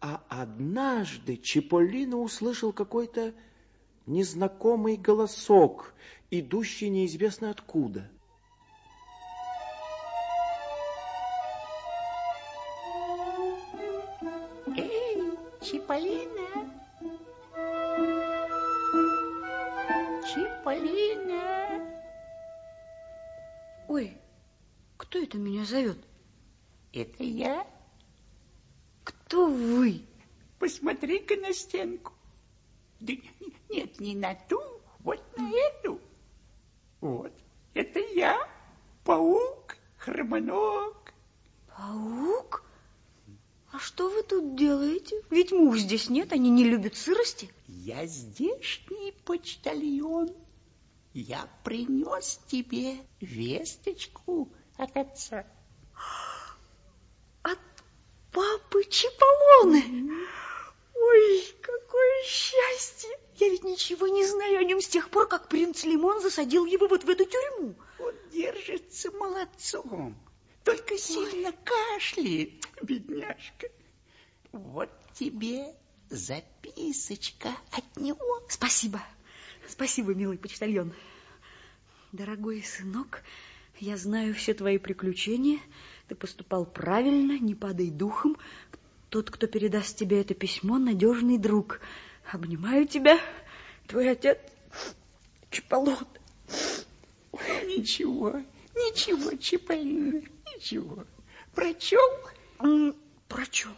А однажды Чиполлино услышал какой-то незнакомый голосок, идущий неизвестно откуда. Эй, Чиполлино! Чиполлино! Ой, кто это меня зовет? Это я. Кто вы? Посмотри-ка на стенку. Да нет, не на ту, вот на эту. Вот, это я, паук, хромоног. Паук? А что вы тут делаете? Ведь мух здесь нет, они не любят сырости. Я здешний почтальон. Я принес тебе весточку от отца. Папы Чиполлоны. Ой, какое счастье! Я ведь ничего не знаю о нем с тех пор, как принц Лимон засадил его вот в эту тюрьму. Он держится молодцом, только сильно Ой. кашляет, бедняжка. Вот тебе записочка от него. Спасибо, спасибо, милый почтальон. Дорогой сынок, я знаю все твои приключения. Ты поступал правильно, не падай духом. Тот, кто передаст тебе это письмо, надежный друг. Обнимаю тебя, твой отец Чаполот. Ничего, ничего, Чиполлино, ничего. Прочел? Прочел.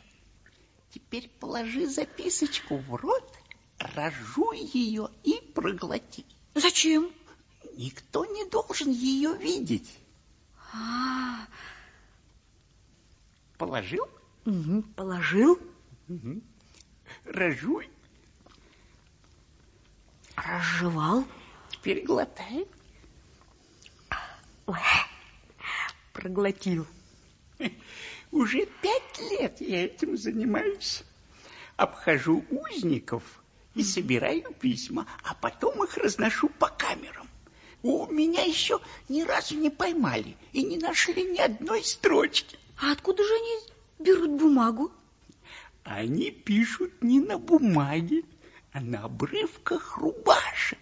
Теперь положи записочку в рот, разжуй ее и проглоти. Зачем? Никто не должен ее видеть. А, -а, -а. Положил? Угу, положил. Угу. Разжуй. Разжевал. Теперь глотай. Ой, проглотил. Уже пять лет я этим занимаюсь. Обхожу узников и собираю письма, а потом их разношу по камерам. У меня еще ни разу не поймали и не нашли ни одной строчки. А откуда же они берут бумагу? Они пишут не на бумаге, а на обрывках рубашек.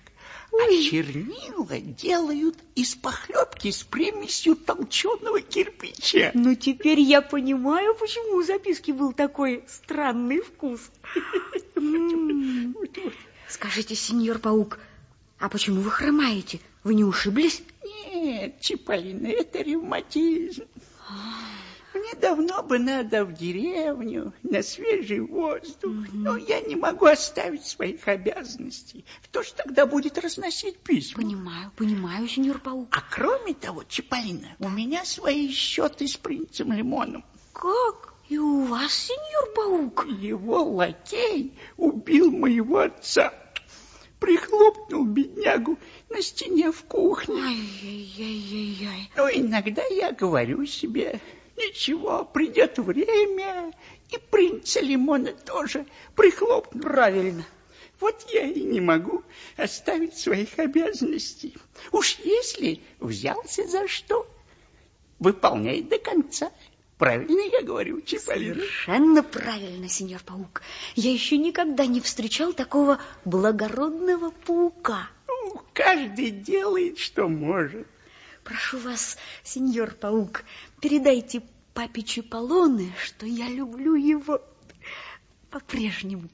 А чернила делают из похлебки с примесью толченого кирпича. Ну, теперь я понимаю, почему у записки был такой странный вкус. Скажите, сеньор Паук, а почему вы хромаете? Вы не ушиблись? Нет, Чиполлино, это ревматизм. Мне давно бы надо в деревню, на свежий воздух, угу. но я не могу оставить своих обязанностей. Кто ж тогда будет разносить письма? Понимаю, понимаю, сеньор Паук. А кроме того, Чиполлино, у меня свои счеты с принцем Лимоном. Как? И у вас, сеньор Паук? Его лакей убил моего отца. Прихлопнул беднягу на стене в кухне. Ай-яй-яй-яй. Но иногда я говорю себе, Ничего, придет время, и принца Лимона тоже прихлопнут. Правильно. Вот я и не могу оставить своих обязанностей. Уж если взялся за что, выполняй до конца. Правильно я говорю, Чиполлино? Совершенно правильно, сеньор Паук. Я еще никогда не встречал такого благородного паука. Ну, каждый делает, что может. Прошу вас, сеньор Паук, передайте папе Чаполоне, что я люблю его по-прежнему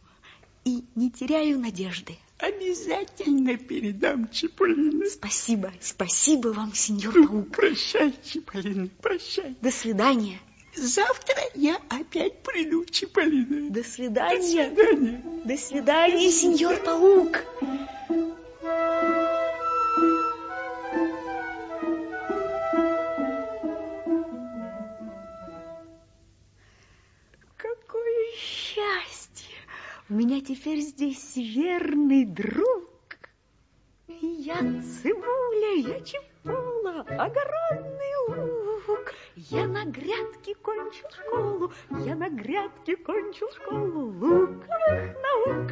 и не теряю надежды. Обязательно передам Чиполлино. Спасибо, спасибо вам, сеньор ну, Паук. Прощай, Чиполлино, прощай. До свидания. Завтра я опять приду, Чиполлино. До свидания. До свидания. До свидания, сеньор Паук. Теперь здесь верный друг. Я цибуля, я чепула, огородный лук. Я на грядке кончил школу, я на грядке кончил школу луковых наук.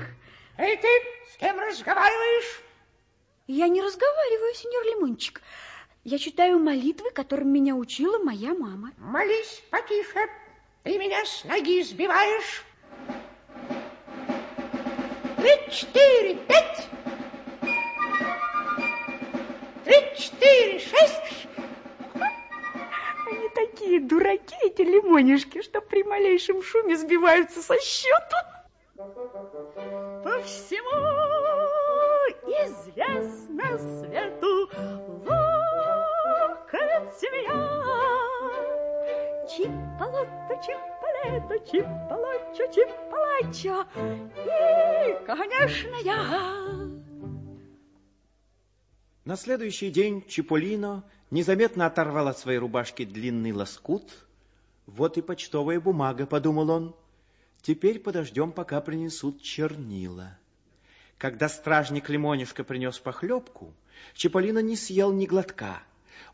Эй, ты с кем разговариваешь? Я не разговариваю, сеньор Лимончик. Я читаю молитвы, которым меня учила моя мама. Молись потише. Ты меня с ноги сбиваешь. Три, четыре, пять. Три, четыре, шесть. Они такие дураки, эти лимонишки, что при малейшем шуме сбиваются со счету. По всему известно свету локоть семья. Чипалото, чипалето, чипалочо, чипалачо. И, конечно, я. На следующий день Чиполлино незаметно оторвал от своей рубашки длинный лоскут. Вот и почтовая бумага, подумал он. Теперь подождем, пока принесут чернила. Когда стражник Лимонишка принес похлебку, Чиполлино не съел ни глотка.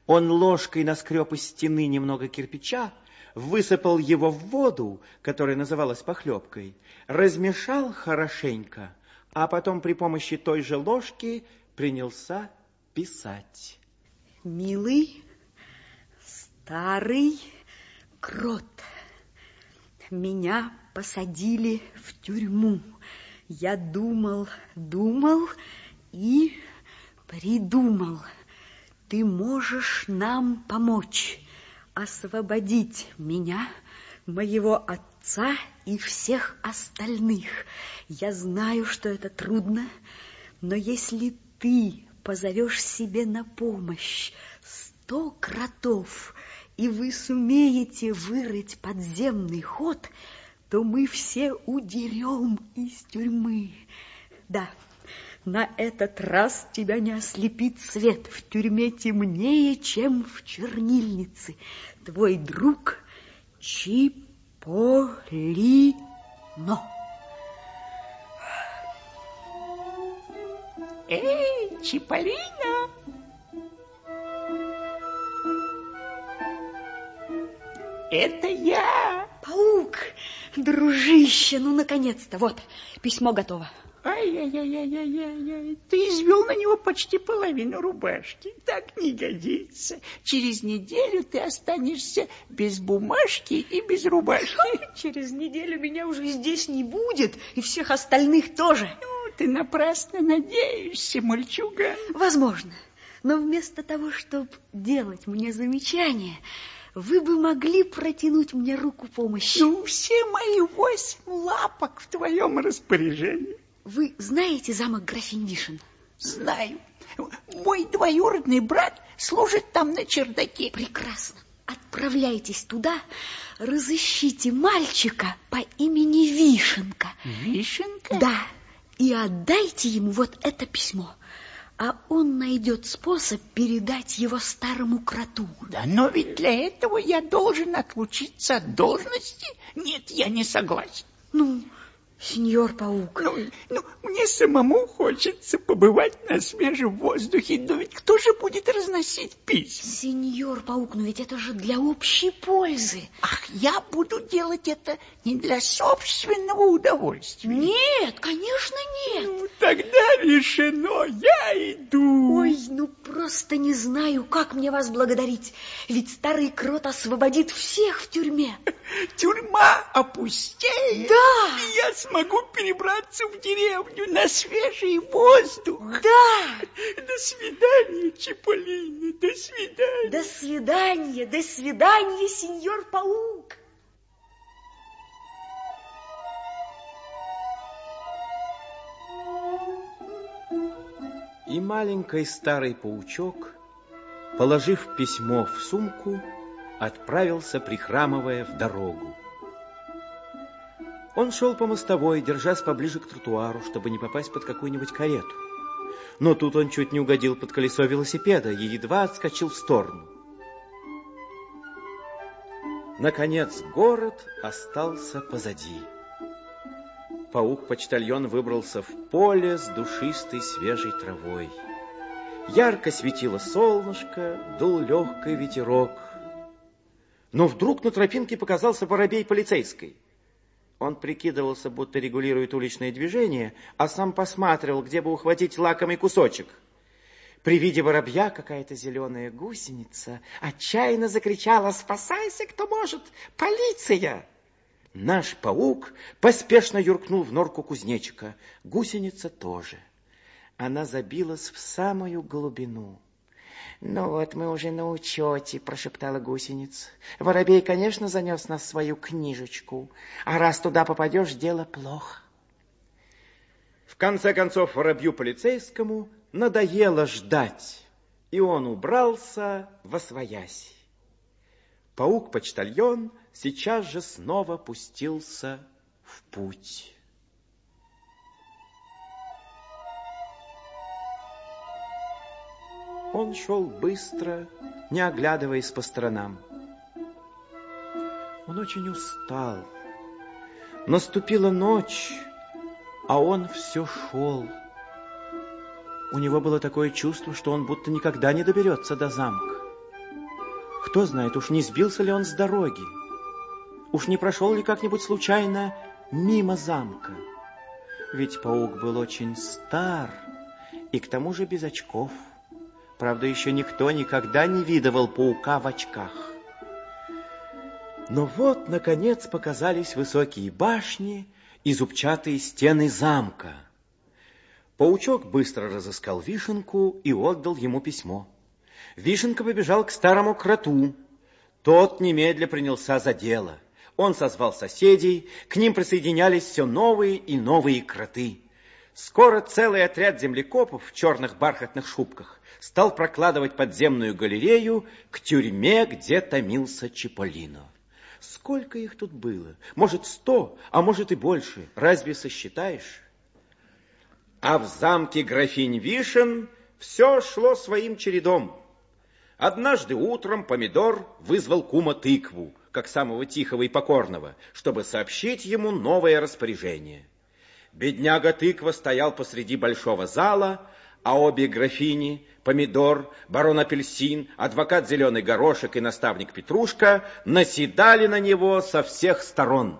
Он ложкой наскреб из стены немного кирпича, высыпал его в воду, которая называлась похлебкой, размешал хорошенько, а потом при помощи той же ложки принялся писать. Милый, старый крот, меня посадили в тюрьму. Я думал, думал и придумал. Ты можешь нам помочь, освободить меня, моего отца и всех остальных. Я знаю, что это трудно, но если ты позовешь себе на помощь сто кротов, и вы сумеете вырыть подземный ход, то мы все удерем из тюрьмы. Да, на этот раз тебя не ослепит свет. В тюрьме темнее, чем в чернильнице. Твой друг Чиполлино. Эй, Чиполлино! Это я! Паук, дружище, ну, наконец-то, вот, письмо готово. Ай-яй-яй-яй-яй-яй, ты извел на него почти половину рубашки. Так не годится. Через неделю ты останешься без бумажки и без рубашки. Через неделю меня уже здесь не будет, и всех остальных тоже. Ну, ты напрасно надеешься, мальчуган. Возможно, но вместо того, чтобы делать мне замечания, вы бы могли протянуть мне руку помощи. Ну, все мои восемь лапок в твоем распоряжении. Вы знаете замок графинь Вишен? Знаю. Мой двоюродный брат служит там на чердаке. Прекрасно. Отправляйтесь туда, разыщите мальчика по имени Вишенка. Вишенка? Да, и отдайте ему вот это письмо. А он найдет способ передать его старому кроту. Да но ведь для этого я должен отлучиться от должности. Нет, я не согласен. Ну, сеньор Паук. Ну, ну, мне самому хочется побывать на свежем воздухе, но ведь кто же будет разносить письма? Сеньор Паук, но ведь это же для общей пользы. Ах, я буду делать это не для собственного удовольствия. Нет, конечно, нет. Ну, тогда решено, я иду. Ой, ну просто не знаю, как мне вас благодарить. Ведь старый крот освободит всех в тюрьме. Тюрьма опустеет. Да. Я смогу перебраться в деревню на свежий воздух. Да. До свидания, Чиполлино, до свидания. До свидания, до свидания, сеньор Паук. И маленький старый паучок, положив письмо в сумку, отправился, прихрамывая, в дорогу. Он шел по мостовой, держась поближе к тротуару, чтобы не попасть под какую-нибудь карету. Но тут он чуть не угодил под колесо велосипеда и едва отскочил в сторону. Наконец город остался позади. Паук-почтальон выбрался в поле с душистой свежей травой. Ярко светило солнышко, дул легкий ветерок. Но вдруг на тропинке показался воробей полицейской. Он прикидывался, будто регулирует уличное движение, а сам посматривал, где бы ухватить лакомый кусочек. При виде воробья какая-то зеленая гусеница отчаянно закричала «Спасайся, кто может! Полиция!» Наш паук поспешно юркнул в норку кузнечика. Гусеница тоже. Она забилась в самую глубину. «Ну вот мы уже на учете», — прошептала гусеница. «Воробей, конечно, занес нас в свою книжечку, а раз туда попадешь, дело плохо». В конце концов, воробью полицейскому надоело ждать, и он убрался во своясь. Паук-почтальон сейчас же снова пустился в путь. Он шел быстро, не оглядываясь по сторонам. Он очень устал. Наступила ночь, а он все шел. У него было такое чувство, что он будто никогда не доберется до замка. Кто знает, уж не сбился ли он с дороги, уж не прошел ли как-нибудь случайно мимо замка. Ведь паук был очень стар и к тому же без очков. Правда, еще никто никогда не видывал паука в очках. Но вот, наконец, показались высокие башни и зубчатые стены замка. Паучок быстро разыскал вишенку и отдал ему письмо. Вишенка побежал к старому кроту. Тот немедля принялся за дело. Он созвал соседей, к ним присоединялись все новые и новые кроты. Скоро целый отряд землекопов в черных бархатных шубках стал прокладывать подземную галерею к тюрьме, где томился Чиполлино. Сколько их тут было? Может, сто, а может и больше. Разве сосчитаешь? А в замке графинь Вишен все шло своим чередом. Однажды утром помидор вызвал кума тыкву, как самого тихого и покорного, чтобы сообщить ему новое распоряжение. Бедняга тыква стоял посреди большого зала, а обе графини, помидор, барон апельсин, адвокат зеленый горошек и наставник Петрушка наседали на него со всех сторон.